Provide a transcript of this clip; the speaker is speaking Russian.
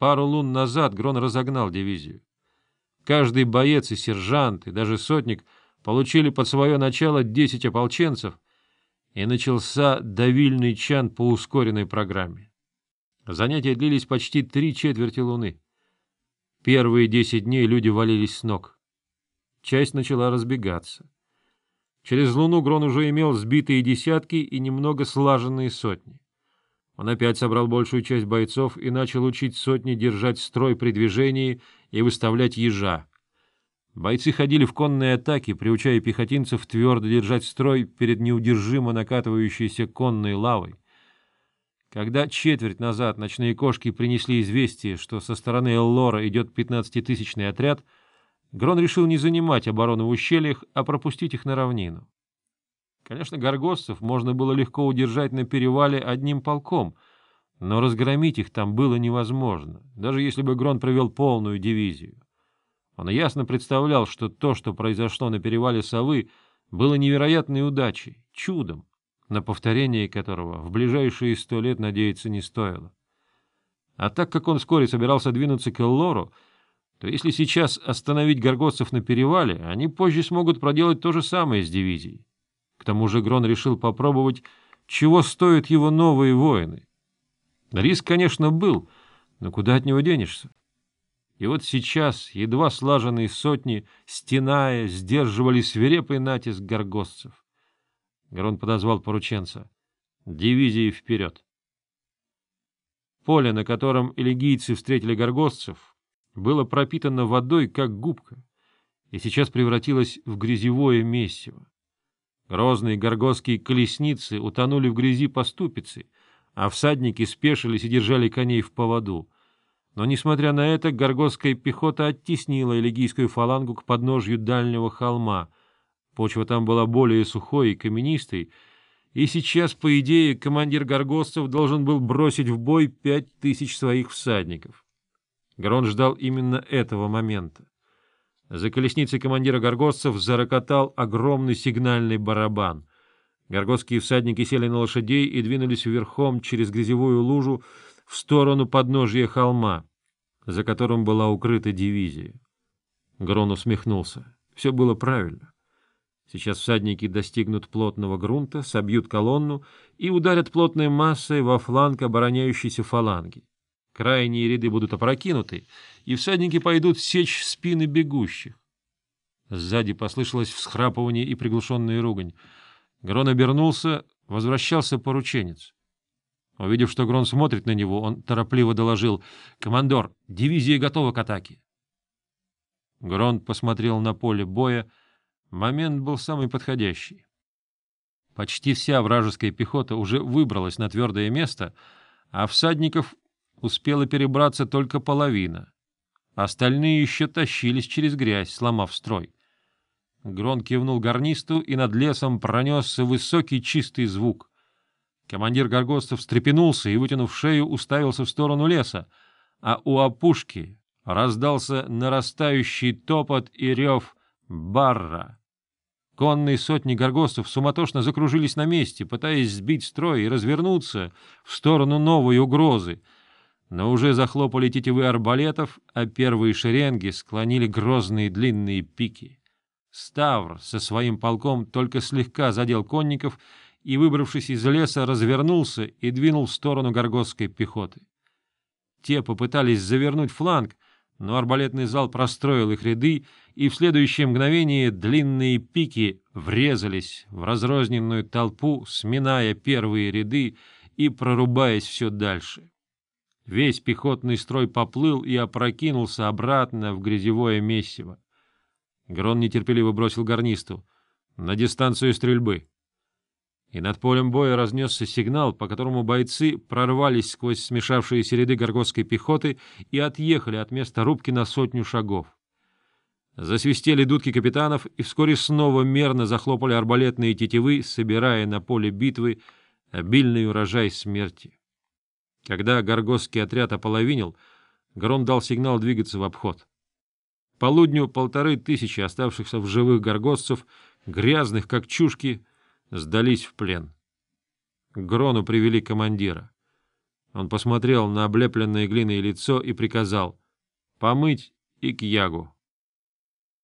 Пару лун назад Грон разогнал дивизию. Каждый боец и сержант, и даже сотник получили под свое начало 10 ополченцев, и начался давильный чан по ускоренной программе. Занятия длились почти три четверти луны. Первые десять дней люди валились с ног. Часть начала разбегаться. Через луну Грон уже имел сбитые десятки и немного слаженные сотни. Он опять собрал большую часть бойцов и начал учить сотни держать строй при движении и выставлять ежа. Бойцы ходили в конные атаки, приучая пехотинцев твердо держать строй перед неудержимо накатывающейся конной лавой. Когда четверть назад ночные кошки принесли известие, что со стороны Эллора идет пятнадцатитысячный отряд, Грон решил не занимать оборону в ущельях, а пропустить их на равнину. Конечно, горгостцев можно было легко удержать на перевале одним полком, но разгромить их там было невозможно, даже если бы Грон провел полную дивизию. Он ясно представлял, что то, что произошло на перевале Совы, было невероятной удачей, чудом, на повторение которого в ближайшие сто лет надеяться не стоило. А так как он вскоре собирался двинуться к Эллору, то если сейчас остановить горгостцев на перевале, они позже смогут проделать то же самое с дивизией. К тому же Грон решил попробовать, чего стоят его новые воины. Риск, конечно, был, но куда от него денешься? И вот сейчас едва слаженные сотни, стеная, сдерживали свирепый натиск горгостцев. Грон подозвал порученца. «Дивизии вперед!» Поле, на котором элегийцы встретили горгостцев, было пропитано водой, как губка, и сейчас превратилось в грязевое месиво. Грозные горгостские колесницы утонули в грязи по ступице, а всадники спешились и держали коней в поводу. Но, несмотря на это, горгостская пехота оттеснила элегийскую фалангу к подножью дальнего холма — Почва там была более сухой и каменистой, и сейчас, по идее, командир горгостцев должен был бросить в бой пять тысяч своих всадников. Грон ждал именно этого момента. За колесницей командира горгостцев зарокотал огромный сигнальный барабан. Горгостские всадники сели на лошадей и двинулись верхом через грязевую лужу в сторону подножия холма, за которым была укрыта дивизия. Грон усмехнулся. Все было правильно. Сейчас всадники достигнут плотного грунта, собьют колонну и ударят плотной массой во фланг обороняющейся фаланги. Крайние ряды будут опрокинуты, и всадники пойдут сечь спины бегущих. Сзади послышалось всхрапывание и приглушенная ругань. Грон обернулся, возвращался порученец. Увидев, что Грон смотрит на него, он торопливо доложил. — Командор, дивизия готова к атаке. Грон посмотрел на поле боя, Момент был самый подходящий. Почти вся вражеская пехота уже выбралась на твердое место, а всадников успела перебраться только половина. Остальные еще тащились через грязь, сломав строй. Грон кивнул гарнисту, и над лесом пронесся высокий чистый звук. Командир Горгостов встрепенулся и, вытянув шею, уставился в сторону леса, а у опушки раздался нарастающий топот и рев «Барра!». Конные сотни горгостов суматошно закружились на месте, пытаясь сбить строй и развернуться в сторону новой угрозы. Но уже захлопали тетивы арбалетов, а первые шеренги склонили грозные длинные пики. Ставр со своим полком только слегка задел конников и, выбравшись из леса, развернулся и двинул в сторону горгостской пехоты. Те попытались завернуть фланг, но арбалетный зал простроил их ряды, и в следующее мгновение длинные пики врезались в разрозненную толпу, сминая первые ряды и прорубаясь все дальше. Весь пехотный строй поплыл и опрокинулся обратно в грязевое месиво. Грон нетерпеливо бросил гарнисту. «На дистанцию стрельбы!» и над полем боя разнесся сигнал, по которому бойцы прорвались сквозь смешавшиеся ряды горгостской пехоты и отъехали от места рубки на сотню шагов. Засвистели дудки капитанов, и вскоре снова мерно захлопали арбалетные тетивы, собирая на поле битвы обильный урожай смерти. Когда горгостский отряд ополовинил, Грон дал сигнал двигаться в обход. Полудню полторы тысячи оставшихся в живых горгостцев, грязных как чушки, сдались в плен. К Грону привели командира. Он посмотрел на облепленное глиной лицо и приказал «помыть и к ягу».